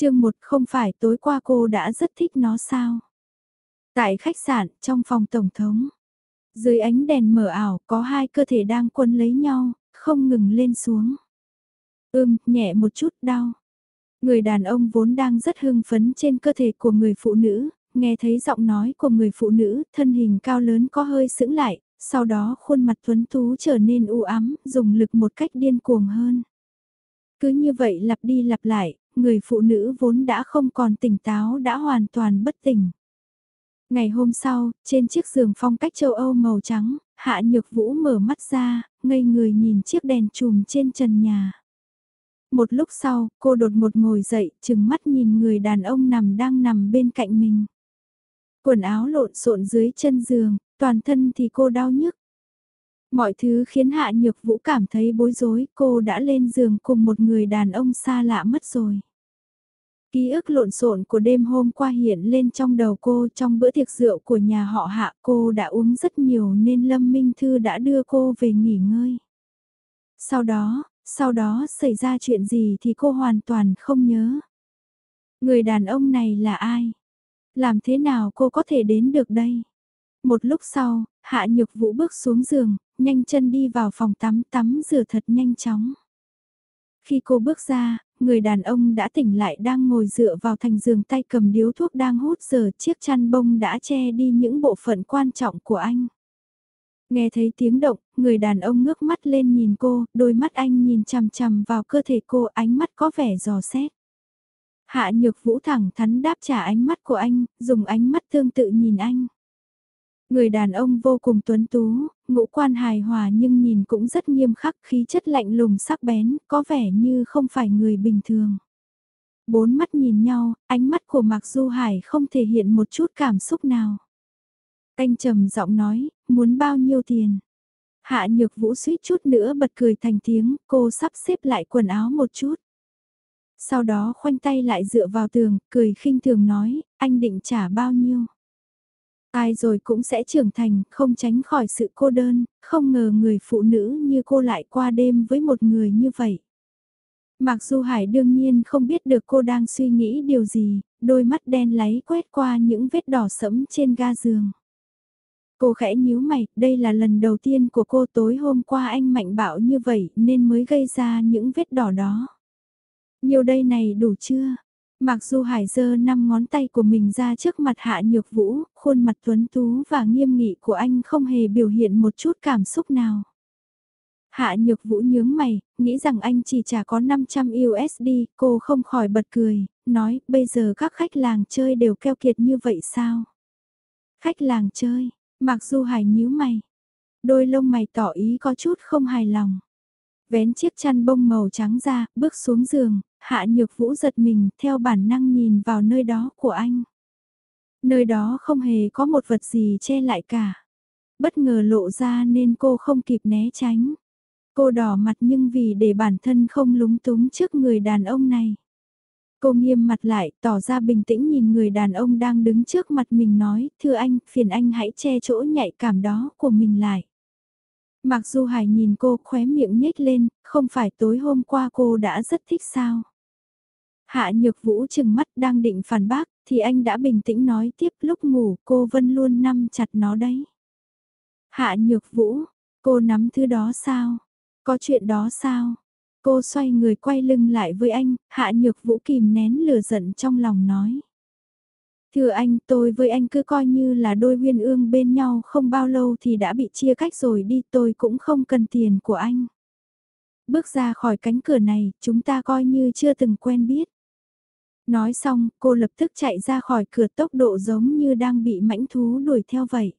chương 1 không phải tối qua cô đã rất thích nó sao? Tại khách sạn, trong phòng tổng thống. Dưới ánh đèn mờ ảo, có hai cơ thể đang quân lấy nhau, không ngừng lên xuống. Ưm, nhẹ một chút đau. Người đàn ông vốn đang rất hưng phấn trên cơ thể của người phụ nữ, nghe thấy giọng nói của người phụ nữ, thân hình cao lớn có hơi sững lại, sau đó khuôn mặt tuấn tú trở nên u ám, dùng lực một cách điên cuồng hơn. Cứ như vậy lặp đi lặp lại, người phụ nữ vốn đã không còn tỉnh táo đã hoàn toàn bất tỉnh. Ngày hôm sau, trên chiếc giường phong cách châu Âu màu trắng, Hạ Nhược Vũ mở mắt ra, ngây người nhìn chiếc đèn chùm trên trần nhà. Một lúc sau, cô đột một ngồi dậy, chừng mắt nhìn người đàn ông nằm đang nằm bên cạnh mình. Quần áo lộn xộn dưới chân giường, toàn thân thì cô đau nhức. Mọi thứ khiến Hạ Nhược Vũ cảm thấy bối rối, cô đã lên giường cùng một người đàn ông xa lạ mất rồi. Ký ức lộn xộn của đêm hôm qua hiện lên trong đầu cô trong bữa tiệc rượu của nhà họ Hạ cô đã uống rất nhiều nên Lâm Minh Thư đã đưa cô về nghỉ ngơi. Sau đó, sau đó xảy ra chuyện gì thì cô hoàn toàn không nhớ. Người đàn ông này là ai? Làm thế nào cô có thể đến được đây? Một lúc sau, Hạ Nhược Vũ bước xuống giường, nhanh chân đi vào phòng tắm tắm rửa thật nhanh chóng. Khi cô bước ra, người đàn ông đã tỉnh lại đang ngồi dựa vào thành giường tay cầm điếu thuốc đang hút giờ chiếc chăn bông đã che đi những bộ phận quan trọng của anh. Nghe thấy tiếng động, người đàn ông ngước mắt lên nhìn cô, đôi mắt anh nhìn chằm chằm vào cơ thể cô ánh mắt có vẻ giò xét. Hạ nhược vũ thẳng thắn đáp trả ánh mắt của anh, dùng ánh mắt tương tự nhìn anh. Người đàn ông vô cùng tuấn tú, ngũ quan hài hòa nhưng nhìn cũng rất nghiêm khắc khí chất lạnh lùng sắc bén, có vẻ như không phải người bình thường. Bốn mắt nhìn nhau, ánh mắt của Mạc Du Hải không thể hiện một chút cảm xúc nào. Anh trầm giọng nói, muốn bao nhiêu tiền? Hạ nhược vũ suýt chút nữa bật cười thành tiếng, cô sắp xếp lại quần áo một chút. Sau đó khoanh tay lại dựa vào tường, cười khinh thường nói, anh định trả bao nhiêu? Ai rồi cũng sẽ trưởng thành, không tránh khỏi sự cô đơn, không ngờ người phụ nữ như cô lại qua đêm với một người như vậy. Mặc dù Hải đương nhiên không biết được cô đang suy nghĩ điều gì, đôi mắt đen láy quét qua những vết đỏ sẫm trên ga giường. Cô khẽ nhíu mày, đây là lần đầu tiên của cô tối hôm qua anh mạnh bạo như vậy nên mới gây ra những vết đỏ đó. Nhiều đây này đủ chưa? Mặc dù Hải giơ năm ngón tay của mình ra trước mặt Hạ Nhược Vũ, khuôn mặt tuấn tú và nghiêm nghị của anh không hề biểu hiện một chút cảm xúc nào. Hạ Nhược Vũ nhướng mày, nghĩ rằng anh chỉ trả có 500 USD, cô không khỏi bật cười, nói bây giờ các khách làng chơi đều keo kiệt như vậy sao? Khách làng chơi, mặc dù Hải nhíu mày, đôi lông mày tỏ ý có chút không hài lòng. Vén chiếc chăn bông màu trắng ra, bước xuống giường, Hạ Nhược Vũ giật mình theo bản năng nhìn vào nơi đó của anh. Nơi đó không hề có một vật gì che lại cả. Bất ngờ lộ ra nên cô không kịp né tránh. Cô đỏ mặt nhưng vì để bản thân không lúng túng trước người đàn ông này. Cô nghiêm mặt lại, tỏ ra bình tĩnh nhìn người đàn ông đang đứng trước mặt mình nói, thưa anh, phiền anh hãy che chỗ nhạy cảm đó của mình lại. Mặc dù Hải nhìn cô khóe miệng nhếch lên, không phải tối hôm qua cô đã rất thích sao. Hạ nhược vũ chừng mắt đang định phản bác, thì anh đã bình tĩnh nói tiếp lúc ngủ cô Vân luôn nắm chặt nó đấy. Hạ nhược vũ, cô nắm thứ đó sao? Có chuyện đó sao? Cô xoay người quay lưng lại với anh, hạ nhược vũ kìm nén lửa giận trong lòng nói. Thưa anh, tôi với anh cứ coi như là đôi viên ương bên nhau không bao lâu thì đã bị chia cách rồi đi tôi cũng không cần tiền của anh. Bước ra khỏi cánh cửa này, chúng ta coi như chưa từng quen biết. Nói xong, cô lập tức chạy ra khỏi cửa tốc độ giống như đang bị mãnh thú đuổi theo vậy.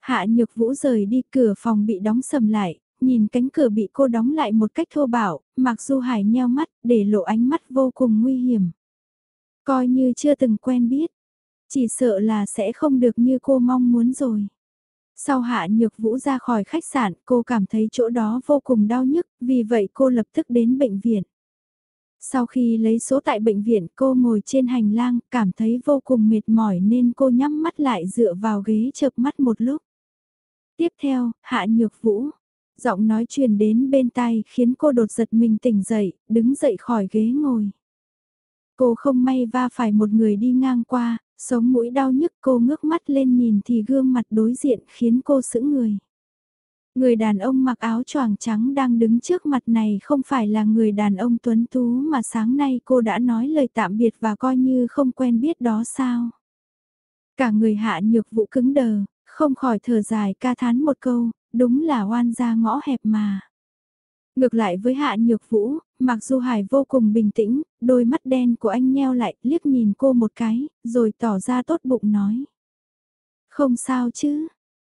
Hạ nhược vũ rời đi cửa phòng bị đóng sầm lại, nhìn cánh cửa bị cô đóng lại một cách thô bạo, mặc dù hải nheo mắt để lộ ánh mắt vô cùng nguy hiểm. Coi như chưa từng quen biết, chỉ sợ là sẽ không được như cô mong muốn rồi. Sau hạ nhược vũ ra khỏi khách sạn, cô cảm thấy chỗ đó vô cùng đau nhức, vì vậy cô lập tức đến bệnh viện. Sau khi lấy số tại bệnh viện cô ngồi trên hành lang, cảm thấy vô cùng mệt mỏi nên cô nhắm mắt lại dựa vào ghế chợp mắt một lúc. Tiếp theo, Hạ Nhược Vũ. Giọng nói truyền đến bên tai khiến cô đột giật mình tỉnh dậy, đứng dậy khỏi ghế ngồi. Cô không may va phải một người đi ngang qua, sống mũi đau nhức cô ngước mắt lên nhìn thì gương mặt đối diện khiến cô sững người. Người đàn ông mặc áo choàng trắng đang đứng trước mặt này không phải là người đàn ông tuấn tú mà sáng nay cô đã nói lời tạm biệt và coi như không quen biết đó sao. Cả người hạ nhược vũ cứng đờ, không khỏi thở dài ca thán một câu, đúng là oan ra ngõ hẹp mà. Ngược lại với hạ nhược vũ, mặc dù Hải vô cùng bình tĩnh, đôi mắt đen của anh nheo lại, liếc nhìn cô một cái, rồi tỏ ra tốt bụng nói. Không sao chứ,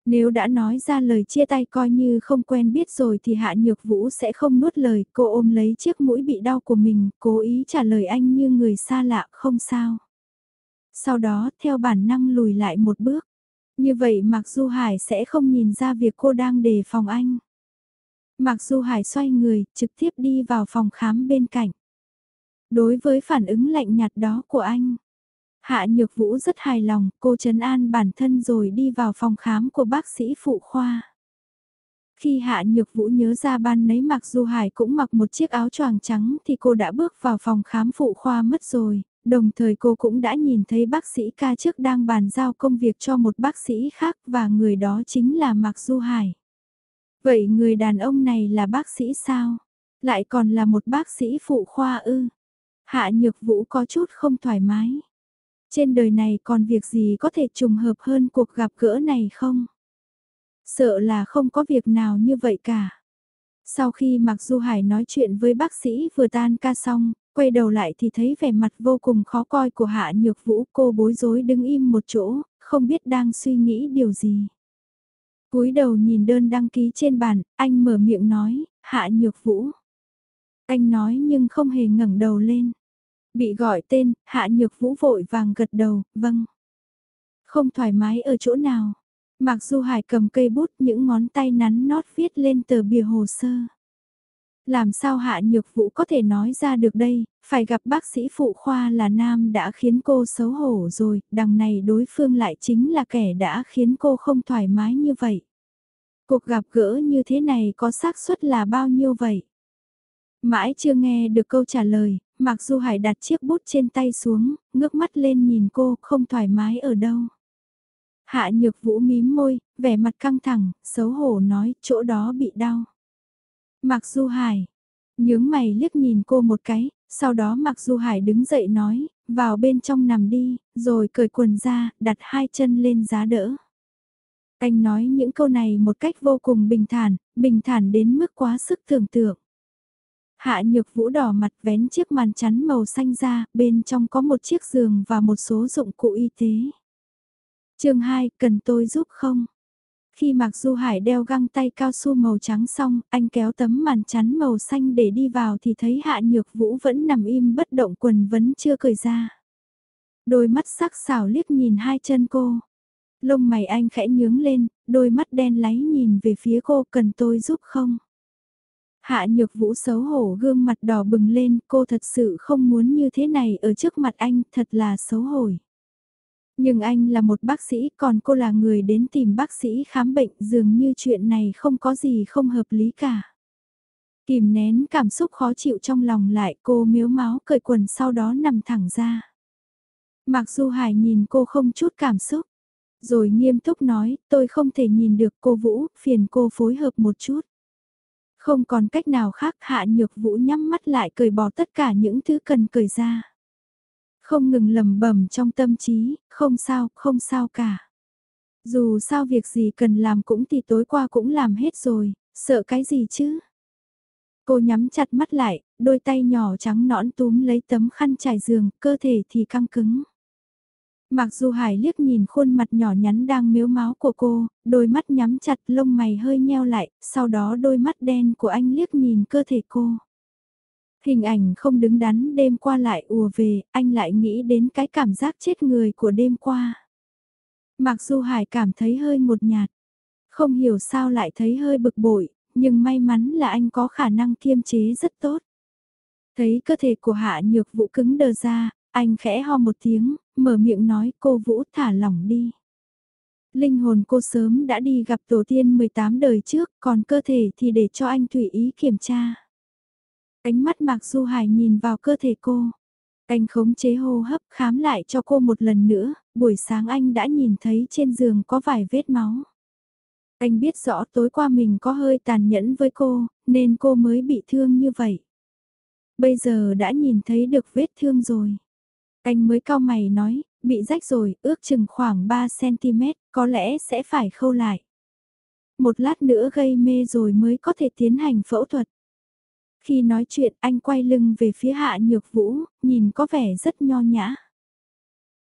nếu đã nói ra lời chia tay coi như không quen biết rồi thì Hạ Nhược Vũ sẽ không nuốt lời, cô ôm lấy chiếc mũi bị đau của mình, cố ý trả lời anh như người xa lạ, không sao. Sau đó, theo bản năng lùi lại một bước. Như vậy Mạc Du Hải sẽ không nhìn ra việc cô đang đề phòng anh. Mạc Du Hải xoay người, trực tiếp đi vào phòng khám bên cạnh. Đối với phản ứng lạnh nhạt đó của anh, Hạ Nhược Vũ rất hài lòng, cô trấn an bản thân rồi đi vào phòng khám của bác sĩ phụ khoa. Khi Hạ Nhược Vũ nhớ ra ban nấy mặc Du Hải cũng mặc một chiếc áo choàng trắng thì cô đã bước vào phòng khám phụ khoa mất rồi, đồng thời cô cũng đã nhìn thấy bác sĩ ca trước đang bàn giao công việc cho một bác sĩ khác và người đó chính là Mạc Du Hải. Vậy người đàn ông này là bác sĩ sao? Lại còn là một bác sĩ phụ khoa ư? Hạ Nhược Vũ có chút không thoải mái. Trên đời này còn việc gì có thể trùng hợp hơn cuộc gặp gỡ này không? Sợ là không có việc nào như vậy cả. Sau khi Mạc Du Hải nói chuyện với bác sĩ vừa tan ca xong, quay đầu lại thì thấy vẻ mặt vô cùng khó coi của Hạ Nhược Vũ cô bối rối đứng im một chỗ, không biết đang suy nghĩ điều gì. cúi đầu nhìn đơn đăng ký trên bàn, anh mở miệng nói, Hạ Nhược Vũ. Anh nói nhưng không hề ngẩng đầu lên. Bị gọi tên, hạ nhược vũ vội vàng gật đầu, vâng. Không thoải mái ở chỗ nào. Mặc dù Hải cầm cây bút những ngón tay nắn nót viết lên tờ bìa hồ sơ. Làm sao hạ nhược vũ có thể nói ra được đây, phải gặp bác sĩ phụ khoa là nam đã khiến cô xấu hổ rồi, đằng này đối phương lại chính là kẻ đã khiến cô không thoải mái như vậy. Cuộc gặp gỡ như thế này có xác suất là bao nhiêu vậy? Mãi chưa nghe được câu trả lời, Mặc Du Hải đặt chiếc bút trên tay xuống, ngước mắt lên nhìn cô, không thoải mái ở đâu. Hạ nhược vũ mím môi, vẻ mặt căng thẳng, xấu hổ nói, chỗ đó bị đau. Mặc Du Hải, nhướng mày liếc nhìn cô một cái, sau đó Mặc Du Hải đứng dậy nói, vào bên trong nằm đi, rồi cởi quần ra, đặt hai chân lên giá đỡ. Anh nói những câu này một cách vô cùng bình thản, bình thản đến mức quá sức tưởng tượng. Hạ nhược vũ đỏ mặt vén chiếc màn chắn màu xanh ra, bên trong có một chiếc giường và một số dụng cụ y tế. chương 2, cần tôi giúp không? Khi Mạc Du Hải đeo găng tay cao su màu trắng xong, anh kéo tấm màn chắn màu xanh để đi vào thì thấy Hạ Nhược Vũ vẫn nằm im bất động quần vẫn chưa cởi ra. Đôi mắt sắc sảo liếc nhìn hai chân cô. Lông mày anh khẽ nhướng lên, đôi mắt đen láy nhìn về phía cô cần tôi giúp không? Hạ nhược vũ xấu hổ gương mặt đỏ bừng lên, cô thật sự không muốn như thế này ở trước mặt anh, thật là xấu hổ. Nhưng anh là một bác sĩ, còn cô là người đến tìm bác sĩ khám bệnh, dường như chuyện này không có gì không hợp lý cả. Kìm nén cảm xúc khó chịu trong lòng lại cô miếu máu cởi quần sau đó nằm thẳng ra. Mặc dù Hải nhìn cô không chút cảm xúc, rồi nghiêm túc nói, tôi không thể nhìn được cô Vũ, phiền cô phối hợp một chút. Không còn cách nào khác hạ nhược vũ nhắm mắt lại cười bỏ tất cả những thứ cần cười ra. Không ngừng lầm bầm trong tâm trí, không sao, không sao cả. Dù sao việc gì cần làm cũng thì tối qua cũng làm hết rồi, sợ cái gì chứ? Cô nhắm chặt mắt lại, đôi tay nhỏ trắng nõn túm lấy tấm khăn trải giường, cơ thể thì căng cứng. Mặc dù Hải liếc nhìn khuôn mặt nhỏ nhắn đang miếu máu của cô, đôi mắt nhắm chặt lông mày hơi nheo lại, sau đó đôi mắt đen của anh liếc nhìn cơ thể cô. Hình ảnh không đứng đắn đêm qua lại ùa về, anh lại nghĩ đến cái cảm giác chết người của đêm qua. Mặc dù Hải cảm thấy hơi một nhạt, không hiểu sao lại thấy hơi bực bội, nhưng may mắn là anh có khả năng kiêm chế rất tốt. Thấy cơ thể của hạ nhược vụ cứng đờ ra, anh khẽ ho một tiếng, mở miệng nói cô Vũ thả lỏng đi. Linh hồn cô sớm đã đi gặp tổ tiên 18 đời trước, còn cơ thể thì để cho anh tùy ý kiểm tra. Ánh mắt Mạc Du Hải nhìn vào cơ thể cô. Anh khống chế hô hấp khám lại cho cô một lần nữa, buổi sáng anh đã nhìn thấy trên giường có vài vết máu. Anh biết rõ tối qua mình có hơi tàn nhẫn với cô, nên cô mới bị thương như vậy. Bây giờ đã nhìn thấy được vết thương rồi. Anh mới cao mày nói, bị rách rồi, ước chừng khoảng 3cm, có lẽ sẽ phải khâu lại. Một lát nữa gây mê rồi mới có thể tiến hành phẫu thuật. Khi nói chuyện anh quay lưng về phía Hạ Nhược Vũ, nhìn có vẻ rất nho nhã.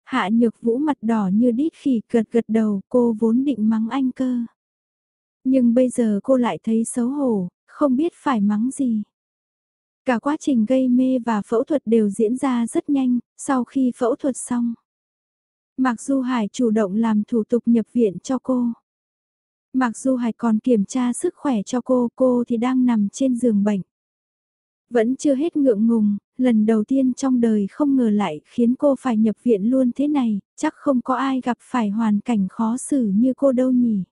Hạ Nhược Vũ mặt đỏ như đít khỉ gật gật đầu cô vốn định mắng anh cơ. Nhưng bây giờ cô lại thấy xấu hổ, không biết phải mắng gì. Cả quá trình gây mê và phẫu thuật đều diễn ra rất nhanh, sau khi phẫu thuật xong. Mặc dù Hải chủ động làm thủ tục nhập viện cho cô. Mặc dù Hải còn kiểm tra sức khỏe cho cô, cô thì đang nằm trên giường bệnh. Vẫn chưa hết ngượng ngùng, lần đầu tiên trong đời không ngờ lại khiến cô phải nhập viện luôn thế này, chắc không có ai gặp phải hoàn cảnh khó xử như cô đâu nhỉ.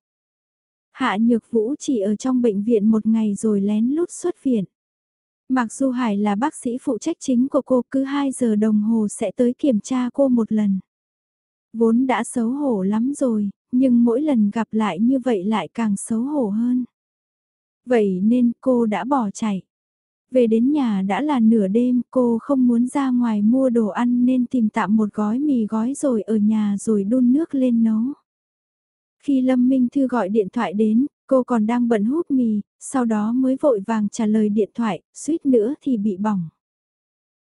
Hạ Nhược Vũ chỉ ở trong bệnh viện một ngày rồi lén lút xuất viện. Mặc dù Hải là bác sĩ phụ trách chính của cô cứ 2 giờ đồng hồ sẽ tới kiểm tra cô một lần. Vốn đã xấu hổ lắm rồi, nhưng mỗi lần gặp lại như vậy lại càng xấu hổ hơn. Vậy nên cô đã bỏ chạy. Về đến nhà đã là nửa đêm, cô không muốn ra ngoài mua đồ ăn nên tìm tạm một gói mì gói rồi ở nhà rồi đun nước lên nấu. Khi Lâm Minh Thư gọi điện thoại đến, cô còn đang bận hút mì, sau đó mới vội vàng trả lời điện thoại, suýt nữa thì bị bỏng.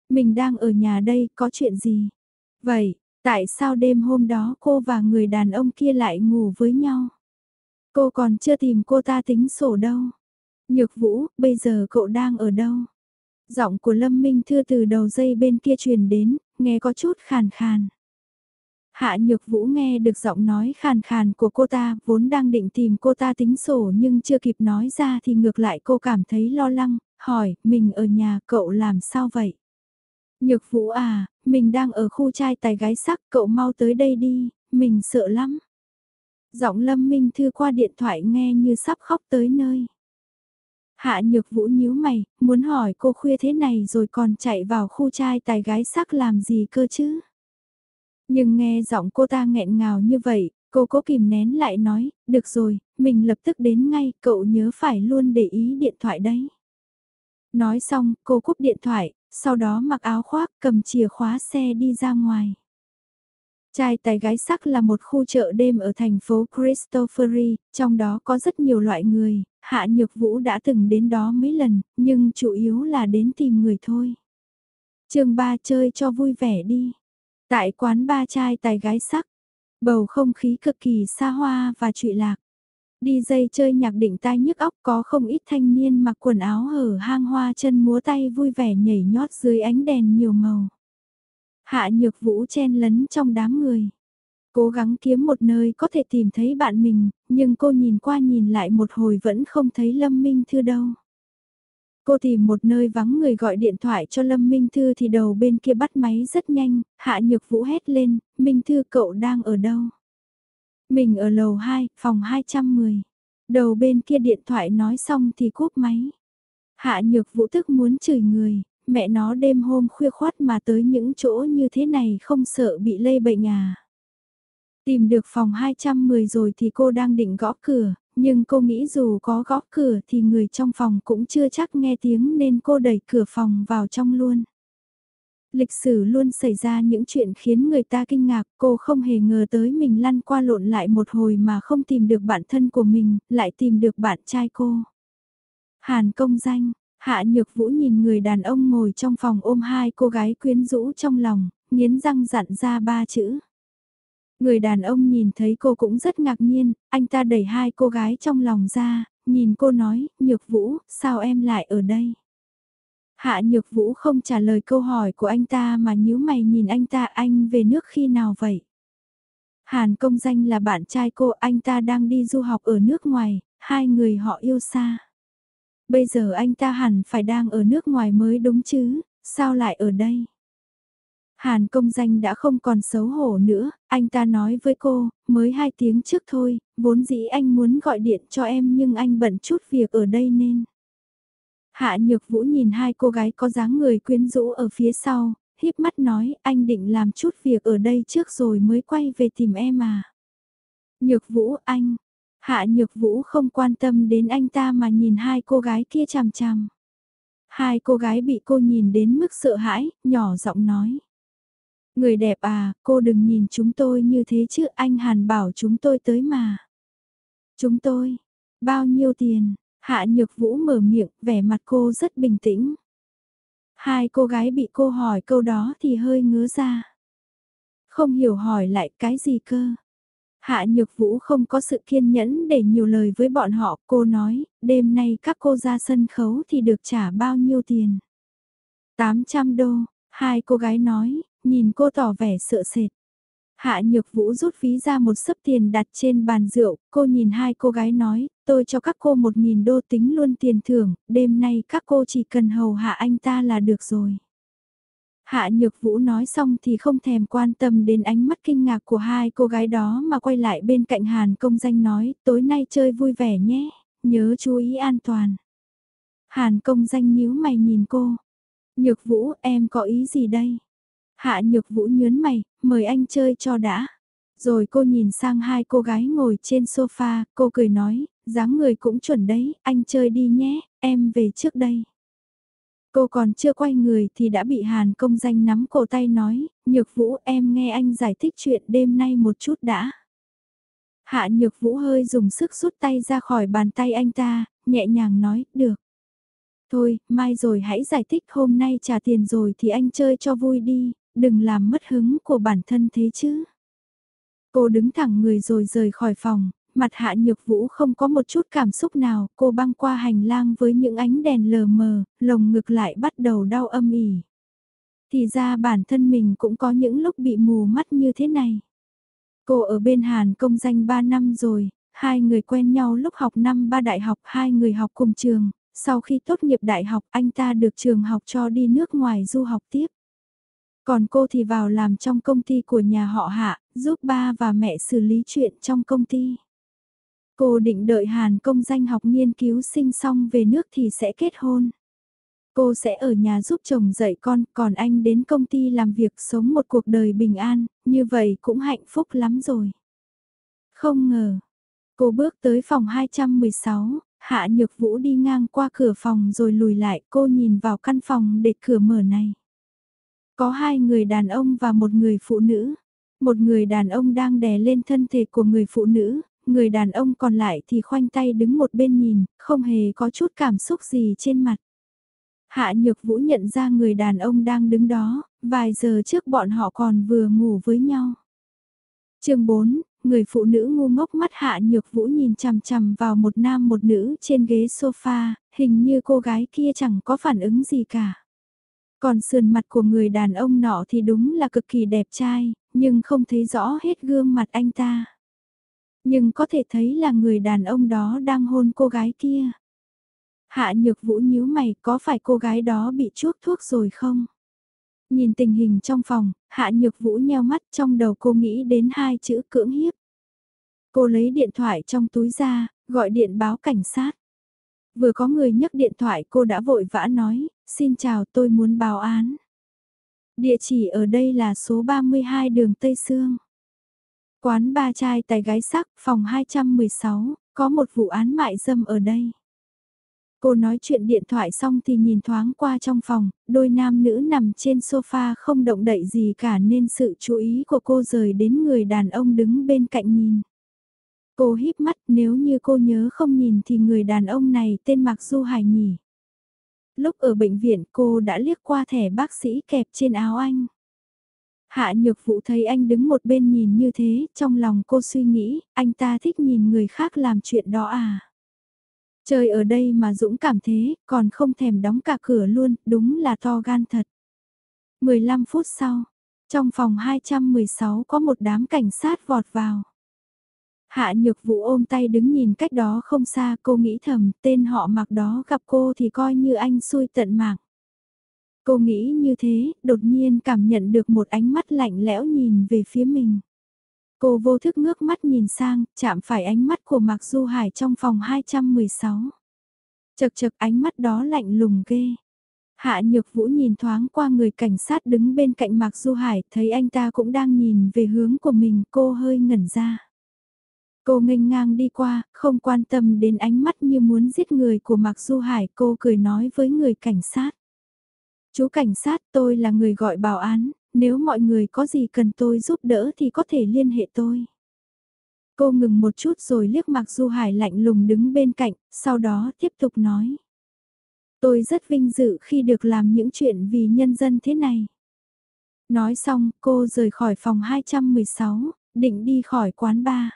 Mình đang ở nhà đây, có chuyện gì? Vậy, tại sao đêm hôm đó cô và người đàn ông kia lại ngủ với nhau? Cô còn chưa tìm cô ta tính sổ đâu. Nhược Vũ, bây giờ cậu đang ở đâu? Giọng của Lâm Minh Thư từ đầu dây bên kia truyền đến, nghe có chút khàn khàn. Hạ Nhược Vũ nghe được giọng nói khàn khàn của cô ta, vốn đang định tìm cô ta tính sổ nhưng chưa kịp nói ra thì ngược lại cô cảm thấy lo lắng, hỏi, mình ở nhà cậu làm sao vậy? Nhược Vũ à, mình đang ở khu trai tài gái sắc, cậu mau tới đây đi, mình sợ lắm. Giọng Lâm Minh Thư qua điện thoại nghe như sắp khóc tới nơi. Hạ Nhược Vũ nhíu mày, muốn hỏi cô khuya thế này rồi còn chạy vào khu trai tài gái sắc làm gì cơ chứ? Nhưng nghe giọng cô ta nghẹn ngào như vậy, cô cố kìm nén lại nói, được rồi, mình lập tức đến ngay, cậu nhớ phải luôn để ý điện thoại đấy. Nói xong, cô cúp điện thoại, sau đó mặc áo khoác cầm chìa khóa xe đi ra ngoài. Trai tài gái sắc là một khu chợ đêm ở thành phố Christopheri, trong đó có rất nhiều loại người, Hạ Nhược Vũ đã từng đến đó mấy lần, nhưng chủ yếu là đến tìm người thôi. chương 3 chơi cho vui vẻ đi. Tại quán ba trai tài gái sắc, bầu không khí cực kỳ xa hoa và trụy lạc. Đi dây chơi nhạc định tai nhức óc có không ít thanh niên mặc quần áo hở hang hoa chân múa tay vui vẻ nhảy nhót dưới ánh đèn nhiều màu. Hạ nhược vũ chen lấn trong đám người. Cố gắng kiếm một nơi có thể tìm thấy bạn mình, nhưng cô nhìn qua nhìn lại một hồi vẫn không thấy Lâm Minh Thư đâu. Cô tìm một nơi vắng người gọi điện thoại cho Lâm Minh Thư thì đầu bên kia bắt máy rất nhanh, Hạ Nhược Vũ hét lên, Minh Thư cậu đang ở đâu? Mình ở lầu 2, phòng 210. Đầu bên kia điện thoại nói xong thì cúp máy. Hạ Nhược Vũ tức muốn chửi người, mẹ nó đêm hôm khuya khoát mà tới những chỗ như thế này không sợ bị lây bệnh à. Tìm được phòng 210 rồi thì cô đang định gõ cửa, nhưng cô nghĩ dù có gõ cửa thì người trong phòng cũng chưa chắc nghe tiếng nên cô đẩy cửa phòng vào trong luôn. Lịch sử luôn xảy ra những chuyện khiến người ta kinh ngạc, cô không hề ngờ tới mình lăn qua lộn lại một hồi mà không tìm được bạn thân của mình, lại tìm được bạn trai cô. Hàn công danh, Hạ Nhược Vũ nhìn người đàn ông ngồi trong phòng ôm hai cô gái quyến rũ trong lòng, nghiến răng dặn ra ba chữ. Người đàn ông nhìn thấy cô cũng rất ngạc nhiên, anh ta đẩy hai cô gái trong lòng ra, nhìn cô nói, Nhược Vũ, sao em lại ở đây? Hạ Nhược Vũ không trả lời câu hỏi của anh ta mà nhíu mày nhìn anh ta anh về nước khi nào vậy? Hàn công danh là bạn trai cô, anh ta đang đi du học ở nước ngoài, hai người họ yêu xa. Bây giờ anh ta hẳn phải đang ở nước ngoài mới đúng chứ, sao lại ở đây? Hàn công danh đã không còn xấu hổ nữa, anh ta nói với cô, mới hai tiếng trước thôi, vốn dĩ anh muốn gọi điện cho em nhưng anh bận chút việc ở đây nên. Hạ Nhược Vũ nhìn hai cô gái có dáng người quyến rũ ở phía sau, híp mắt nói anh định làm chút việc ở đây trước rồi mới quay về tìm em à. Nhược vũ anh, hạ nhược vũ không quan tâm đến anh ta mà nhìn hai cô gái kia chằm chằm. Hai cô gái bị cô nhìn đến mức sợ hãi, nhỏ giọng nói. Người đẹp à, cô đừng nhìn chúng tôi như thế chứ anh Hàn bảo chúng tôi tới mà. Chúng tôi, bao nhiêu tiền? Hạ Nhược Vũ mở miệng, vẻ mặt cô rất bình tĩnh. Hai cô gái bị cô hỏi câu đó thì hơi ngứa ra. Không hiểu hỏi lại cái gì cơ. Hạ Nhược Vũ không có sự kiên nhẫn để nhiều lời với bọn họ. Cô nói, đêm nay các cô ra sân khấu thì được trả bao nhiêu tiền? 800 đô, hai cô gái nói, nhìn cô tỏ vẻ sợ sệt. Hạ Nhược Vũ rút ví ra một sấp tiền đặt trên bàn rượu, cô nhìn hai cô gái nói, tôi cho các cô một nghìn đô tính luôn tiền thưởng, đêm nay các cô chỉ cần hầu hạ anh ta là được rồi. Hạ Nhược Vũ nói xong thì không thèm quan tâm đến ánh mắt kinh ngạc của hai cô gái đó mà quay lại bên cạnh Hàn công danh nói, tối nay chơi vui vẻ nhé, nhớ chú ý an toàn. Hàn công danh nhíu mày nhìn cô. Nhược Vũ em có ý gì đây? Hạ Nhược Vũ nhớn mày, mời anh chơi cho đã. Rồi cô nhìn sang hai cô gái ngồi trên sofa, cô cười nói, dáng người cũng chuẩn đấy, anh chơi đi nhé, em về trước đây. Cô còn chưa quay người thì đã bị Hàn công danh nắm cổ tay nói, Nhược Vũ em nghe anh giải thích chuyện đêm nay một chút đã. Hạ Nhược Vũ hơi dùng sức rút tay ra khỏi bàn tay anh ta, nhẹ nhàng nói, được. Thôi, mai rồi hãy giải thích hôm nay trả tiền rồi thì anh chơi cho vui đi, đừng làm mất hứng của bản thân thế chứ. Cô đứng thẳng người rồi rời khỏi phòng, mặt hạ nhược vũ không có một chút cảm xúc nào, cô băng qua hành lang với những ánh đèn lờ mờ, lồng ngực lại bắt đầu đau âm ỉ. Thì ra bản thân mình cũng có những lúc bị mù mắt như thế này. Cô ở bên Hàn công danh 3 năm rồi, hai người quen nhau lúc học năm ba đại học, hai người học cùng trường, sau khi tốt nghiệp đại học anh ta được trường học cho đi nước ngoài du học tiếp. Còn cô thì vào làm trong công ty của nhà họ Hạ, giúp ba và mẹ xử lý chuyện trong công ty. Cô định đợi Hàn công danh học nghiên cứu sinh xong về nước thì sẽ kết hôn. Cô sẽ ở nhà giúp chồng dạy con, còn anh đến công ty làm việc sống một cuộc đời bình an, như vậy cũng hạnh phúc lắm rồi. Không ngờ, cô bước tới phòng 216, Hạ Nhược Vũ đi ngang qua cửa phòng rồi lùi lại cô nhìn vào căn phòng để cửa mở này. Có hai người đàn ông và một người phụ nữ. Một người đàn ông đang đè lên thân thể của người phụ nữ, người đàn ông còn lại thì khoanh tay đứng một bên nhìn, không hề có chút cảm xúc gì trên mặt. Hạ Nhược Vũ nhận ra người đàn ông đang đứng đó, vài giờ trước bọn họ còn vừa ngủ với nhau. chương 4, người phụ nữ ngu ngốc mắt Hạ Nhược Vũ nhìn chằm chằm vào một nam một nữ trên ghế sofa, hình như cô gái kia chẳng có phản ứng gì cả. Còn sườn mặt của người đàn ông nọ thì đúng là cực kỳ đẹp trai, nhưng không thấy rõ hết gương mặt anh ta. Nhưng có thể thấy là người đàn ông đó đang hôn cô gái kia. Hạ nhược vũ nhíu mày có phải cô gái đó bị chuốc thuốc rồi không? Nhìn tình hình trong phòng, hạ nhược vũ nheo mắt trong đầu cô nghĩ đến hai chữ cưỡng hiếp. Cô lấy điện thoại trong túi ra, gọi điện báo cảnh sát. Vừa có người nhấc điện thoại cô đã vội vã nói, xin chào tôi muốn báo án. Địa chỉ ở đây là số 32 đường Tây Sương. Quán ba trai tài gái sắc, phòng 216, có một vụ án mại dâm ở đây. Cô nói chuyện điện thoại xong thì nhìn thoáng qua trong phòng, đôi nam nữ nằm trên sofa không động đậy gì cả nên sự chú ý của cô rời đến người đàn ông đứng bên cạnh nhìn. Cô híp mắt nếu như cô nhớ không nhìn thì người đàn ông này tên Mạc Du Hải nhỉ. Lúc ở bệnh viện cô đã liếc qua thẻ bác sĩ kẹp trên áo anh. Hạ nhược vụ thấy anh đứng một bên nhìn như thế, trong lòng cô suy nghĩ, anh ta thích nhìn người khác làm chuyện đó à. Trời ở đây mà dũng cảm thế, còn không thèm đóng cả cửa luôn, đúng là to gan thật. 15 phút sau, trong phòng 216 có một đám cảnh sát vọt vào. Hạ nhược vụ ôm tay đứng nhìn cách đó không xa cô nghĩ thầm tên họ mặc đó gặp cô thì coi như anh xui tận mạng. Cô nghĩ như thế, đột nhiên cảm nhận được một ánh mắt lạnh lẽo nhìn về phía mình. Cô vô thức ngước mắt nhìn sang, chạm phải ánh mắt của Mạc Du Hải trong phòng 216. Chật chật ánh mắt đó lạnh lùng ghê. Hạ Nhược Vũ nhìn thoáng qua người cảnh sát đứng bên cạnh Mạc Du Hải, thấy anh ta cũng đang nhìn về hướng của mình, cô hơi ngẩn ra. Cô nghênh ngang đi qua, không quan tâm đến ánh mắt như muốn giết người của Mạc Du Hải, cô cười nói với người cảnh sát. Chú cảnh sát tôi là người gọi bảo án, nếu mọi người có gì cần tôi giúp đỡ thì có thể liên hệ tôi. Cô ngừng một chút rồi liếc Mạc Du Hải lạnh lùng đứng bên cạnh, sau đó tiếp tục nói. Tôi rất vinh dự khi được làm những chuyện vì nhân dân thế này. Nói xong, cô rời khỏi phòng 216, định đi khỏi quán bar.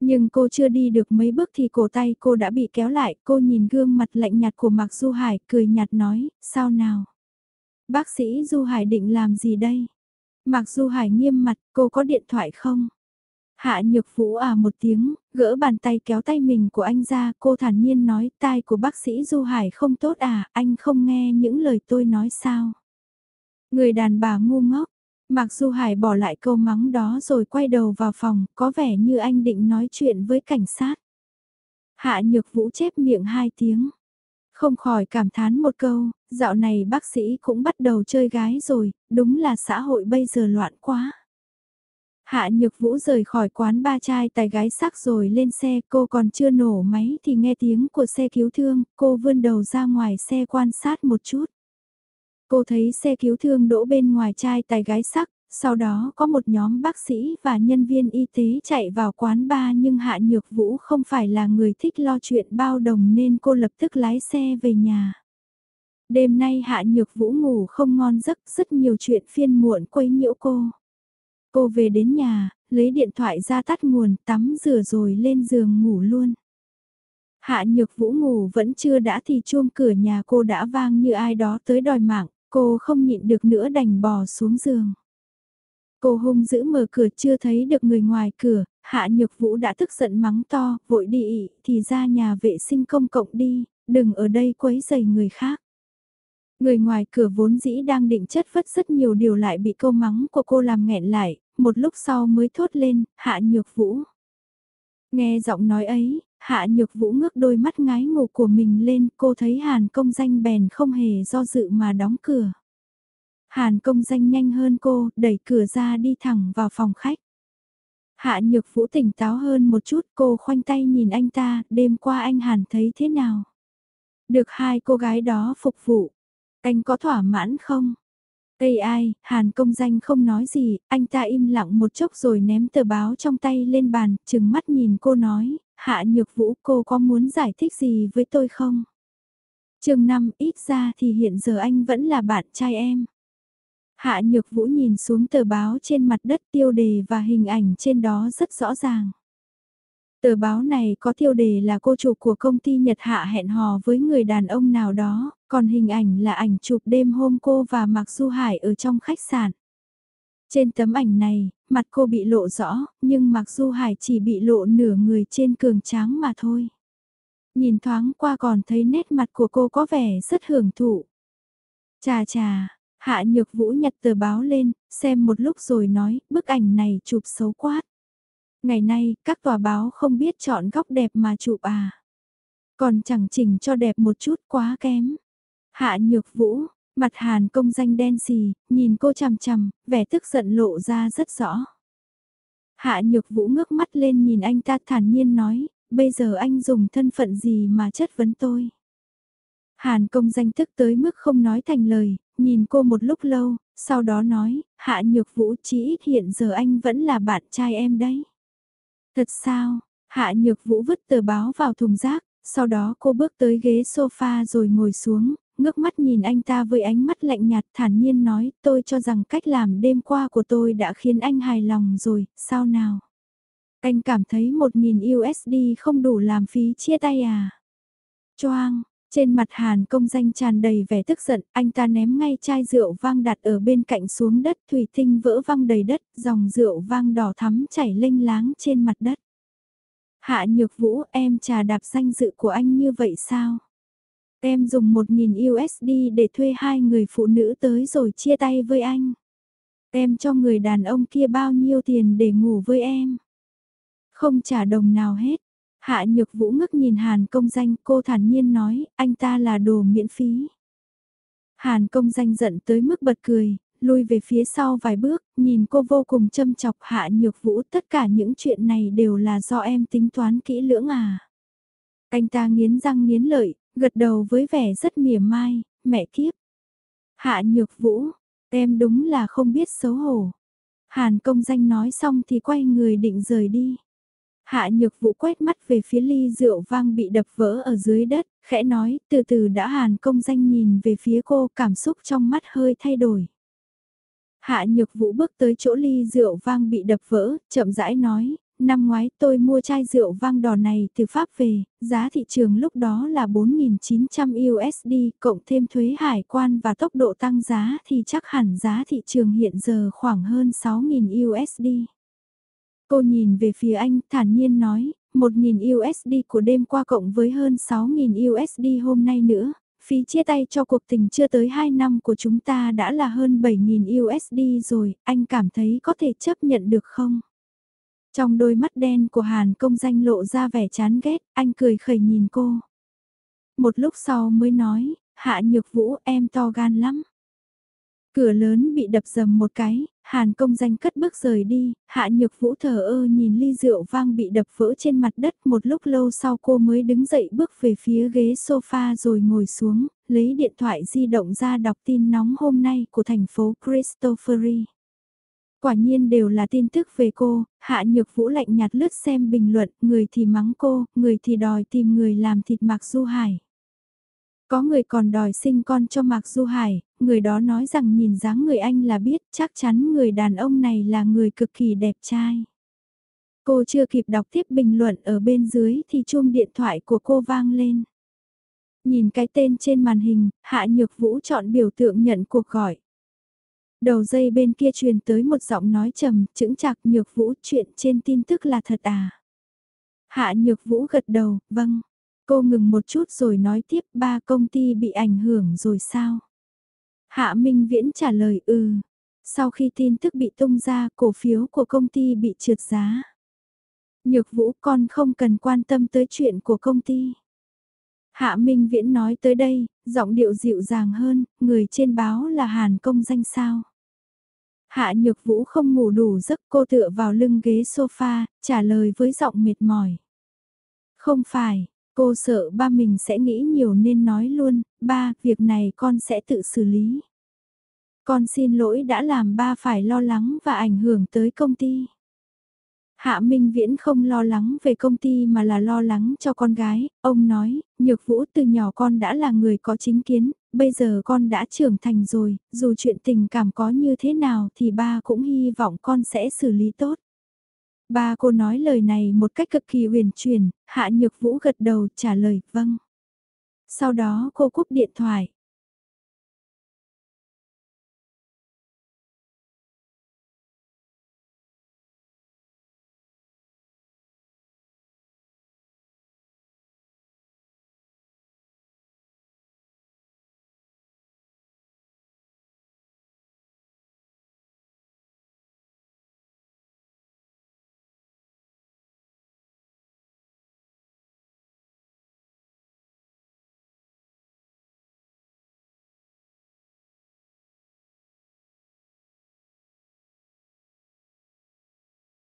Nhưng cô chưa đi được mấy bước thì cổ tay cô đã bị kéo lại, cô nhìn gương mặt lạnh nhạt của Mạc Du Hải, cười nhạt nói, sao nào? Bác sĩ Du Hải định làm gì đây? Mạc Du Hải nghiêm mặt, cô có điện thoại không? Hạ nhược vũ à một tiếng, gỡ bàn tay kéo tay mình của anh ra, cô thản nhiên nói, tai của bác sĩ Du Hải không tốt à, anh không nghe những lời tôi nói sao? Người đàn bà ngu ngốc, Mạc Du Hải bỏ lại câu mắng đó rồi quay đầu vào phòng, có vẻ như anh định nói chuyện với cảnh sát. Hạ nhược vũ chép miệng hai tiếng. Không khỏi cảm thán một câu, dạo này bác sĩ cũng bắt đầu chơi gái rồi, đúng là xã hội bây giờ loạn quá. Hạ Nhược Vũ rời khỏi quán ba trai tài gái sắc rồi lên xe, cô còn chưa nổ máy thì nghe tiếng của xe cứu thương, cô vươn đầu ra ngoài xe quan sát một chút. Cô thấy xe cứu thương đỗ bên ngoài trai tài gái sắc, sau đó có một nhóm bác sĩ và nhân viên y tế chạy vào quán ba nhưng Hạ Nhược Vũ không phải là người thích lo chuyện bao đồng nên cô lập tức lái xe về nhà. Đêm nay Hạ Nhược Vũ ngủ không ngon giấc rất nhiều chuyện phiên muộn quấy nhiễu cô. Cô về đến nhà, lấy điện thoại ra tắt nguồn, tắm rửa rồi lên giường ngủ luôn. Hạ nhược vũ ngủ vẫn chưa đã thì chuông cửa nhà cô đã vang như ai đó tới đòi mạng, cô không nhịn được nữa đành bò xuống giường. Cô hung giữ mở cửa chưa thấy được người ngoài cửa, hạ nhược vũ đã tức giận mắng to, vội đi ị, thì ra nhà vệ sinh công cộng đi, đừng ở đây quấy rầy người khác. Người ngoài cửa vốn dĩ đang định chất vất rất nhiều điều lại bị câu mắng của cô làm nghẹn lại, một lúc sau mới thốt lên, hạ nhược vũ. Nghe giọng nói ấy, hạ nhược vũ ngước đôi mắt ngái ngủ của mình lên, cô thấy hàn công danh bèn không hề do dự mà đóng cửa. Hàn công danh nhanh hơn cô, đẩy cửa ra đi thẳng vào phòng khách. Hạ nhược vũ tỉnh táo hơn một chút, cô khoanh tay nhìn anh ta, đêm qua anh Hàn thấy thế nào? Được hai cô gái đó phục vụ, anh có thỏa mãn không? Cây ai, Hàn công danh không nói gì, anh ta im lặng một chốc rồi ném tờ báo trong tay lên bàn, chừng mắt nhìn cô nói, hạ nhược vũ cô có muốn giải thích gì với tôi không? chương 5 ít ra thì hiện giờ anh vẫn là bạn trai em. Hạ nhược vũ nhìn xuống tờ báo trên mặt đất tiêu đề và hình ảnh trên đó rất rõ ràng. Tờ báo này có tiêu đề là cô chủ của công ty Nhật Hạ hẹn hò với người đàn ông nào đó, còn hình ảnh là ảnh chụp đêm hôm cô và Mạc Du Hải ở trong khách sạn. Trên tấm ảnh này, mặt cô bị lộ rõ, nhưng Mạc Du Hải chỉ bị lộ nửa người trên cường tráng mà thôi. Nhìn thoáng qua còn thấy nét mặt của cô có vẻ rất hưởng thụ. Chà chà, Hạ Nhược Vũ nhặt tờ báo lên, xem một lúc rồi nói, bức ảnh này chụp xấu quát. Ngày nay, các tòa báo không biết chọn góc đẹp mà chụp à. Còn chẳng chỉnh cho đẹp một chút quá kém. Hạ nhược vũ, mặt hàn công danh đen xì, nhìn cô chằm chằm, vẻ tức giận lộ ra rất rõ. Hạ nhược vũ ngước mắt lên nhìn anh ta thản nhiên nói, bây giờ anh dùng thân phận gì mà chất vấn tôi. Hàn công danh tức tới mức không nói thành lời, nhìn cô một lúc lâu, sau đó nói, hạ nhược vũ chỉ ít hiện giờ anh vẫn là bạn trai em đấy. Thật sao? Hạ nhược vũ vứt tờ báo vào thùng rác, sau đó cô bước tới ghế sofa rồi ngồi xuống, ngước mắt nhìn anh ta với ánh mắt lạnh nhạt thản nhiên nói tôi cho rằng cách làm đêm qua của tôi đã khiến anh hài lòng rồi, sao nào? Anh cảm thấy 1.000 USD không đủ làm phí chia tay à? Choang, trên mặt Hàn công danh tràn đầy vẻ tức giận, anh ta ném ngay chai rượu vang đặt ở bên cạnh xuống đất thủy tinh vỡ văng đầy đất, dòng rượu vang đỏ thắm chảy lênh láng trên mặt đất. Hạ nhược vũ em trà đạp danh dự của anh như vậy sao? Em dùng 1.000 USD để thuê hai người phụ nữ tới rồi chia tay với anh. Em cho người đàn ông kia bao nhiêu tiền để ngủ với em? Không trả đồng nào hết. Hạ nhược vũ ngước nhìn Hàn công danh cô thản nhiên nói, anh ta là đồ miễn phí. Hàn công danh giận tới mức bật cười, lui về phía sau vài bước, nhìn cô vô cùng châm chọc hạ nhược vũ tất cả những chuyện này đều là do em tính toán kỹ lưỡng à. Anh ta nghiến răng nghiến lợi, gật đầu với vẻ rất mỉa mai, mẹ kiếp. Hạ nhược vũ, em đúng là không biết xấu hổ. Hàn công danh nói xong thì quay người định rời đi. Hạ nhược vũ quét mắt về phía ly rượu vang bị đập vỡ ở dưới đất, khẽ nói, từ từ đã hàn công danh nhìn về phía cô cảm xúc trong mắt hơi thay đổi. Hạ nhược vũ bước tới chỗ ly rượu vang bị đập vỡ, chậm rãi nói, năm ngoái tôi mua chai rượu vang đỏ này từ Pháp về, giá thị trường lúc đó là 4.900 USD, cộng thêm thuế hải quan và tốc độ tăng giá thì chắc hẳn giá thị trường hiện giờ khoảng hơn 6.000 USD. Cô nhìn về phía anh thản nhiên nói, 1.000 USD của đêm qua cộng với hơn 6.000 USD hôm nay nữa, phí chia tay cho cuộc tình chưa tới 2 năm của chúng ta đã là hơn 7.000 USD rồi, anh cảm thấy có thể chấp nhận được không? Trong đôi mắt đen của Hàn công danh lộ ra vẻ chán ghét, anh cười khẩy nhìn cô. Một lúc sau mới nói, hạ nhược vũ em to gan lắm. Cửa lớn bị đập dầm một cái, Hàn công danh cất bước rời đi, hạ nhược vũ thờ ơ nhìn ly rượu vang bị đập vỡ trên mặt đất một lúc lâu sau cô mới đứng dậy bước về phía ghế sofa rồi ngồi xuống, lấy điện thoại di động ra đọc tin nóng hôm nay của thành phố Christophery. Quả nhiên đều là tin tức về cô, hạ nhược vũ lạnh nhạt lướt xem bình luận, người thì mắng cô, người thì đòi tìm người làm thịt Mạc Du Hải. Có người còn đòi sinh con cho Mạc Du Hải, người đó nói rằng nhìn dáng người anh là biết chắc chắn người đàn ông này là người cực kỳ đẹp trai. Cô chưa kịp đọc tiếp bình luận ở bên dưới thì chuông điện thoại của cô vang lên. Nhìn cái tên trên màn hình, Hạ Nhược Vũ chọn biểu tượng nhận cuộc gọi. Đầu dây bên kia truyền tới một giọng nói trầm, chững chạc Nhược Vũ chuyện trên tin tức là thật à. Hạ Nhược Vũ gật đầu, vâng. Cô ngừng một chút rồi nói tiếp ba công ty bị ảnh hưởng rồi sao? Hạ Minh Viễn trả lời ừ. Sau khi tin tức bị tung ra cổ phiếu của công ty bị trượt giá. Nhược vũ con không cần quan tâm tới chuyện của công ty. Hạ Minh Viễn nói tới đây, giọng điệu dịu dàng hơn, người trên báo là Hàn công danh sao. Hạ Nhược Vũ không ngủ đủ giấc cô tựa vào lưng ghế sofa, trả lời với giọng mệt mỏi. Không phải, Cô sợ ba mình sẽ nghĩ nhiều nên nói luôn, ba, việc này con sẽ tự xử lý. Con xin lỗi đã làm ba phải lo lắng và ảnh hưởng tới công ty. Hạ Minh Viễn không lo lắng về công ty mà là lo lắng cho con gái, ông nói, nhược vũ từ nhỏ con đã là người có chính kiến, bây giờ con đã trưởng thành rồi, dù chuyện tình cảm có như thế nào thì ba cũng hy vọng con sẽ xử lý tốt. Ba cô nói lời này một cách cực kỳ huyền truyền, Hạ Nhược Vũ gật đầu trả lời vâng. Sau đó cô cúp điện thoại.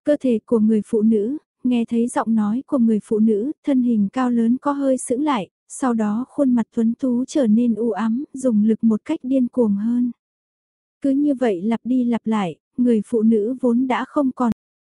Cơ thể của người phụ nữ, nghe thấy giọng nói của người phụ nữ, thân hình cao lớn có hơi sững lại, sau đó khuôn mặt tuấn tú trở nên u ám, dùng lực một cách điên cuồng hơn. Cứ như vậy lặp đi lặp lại, người phụ nữ vốn đã không còn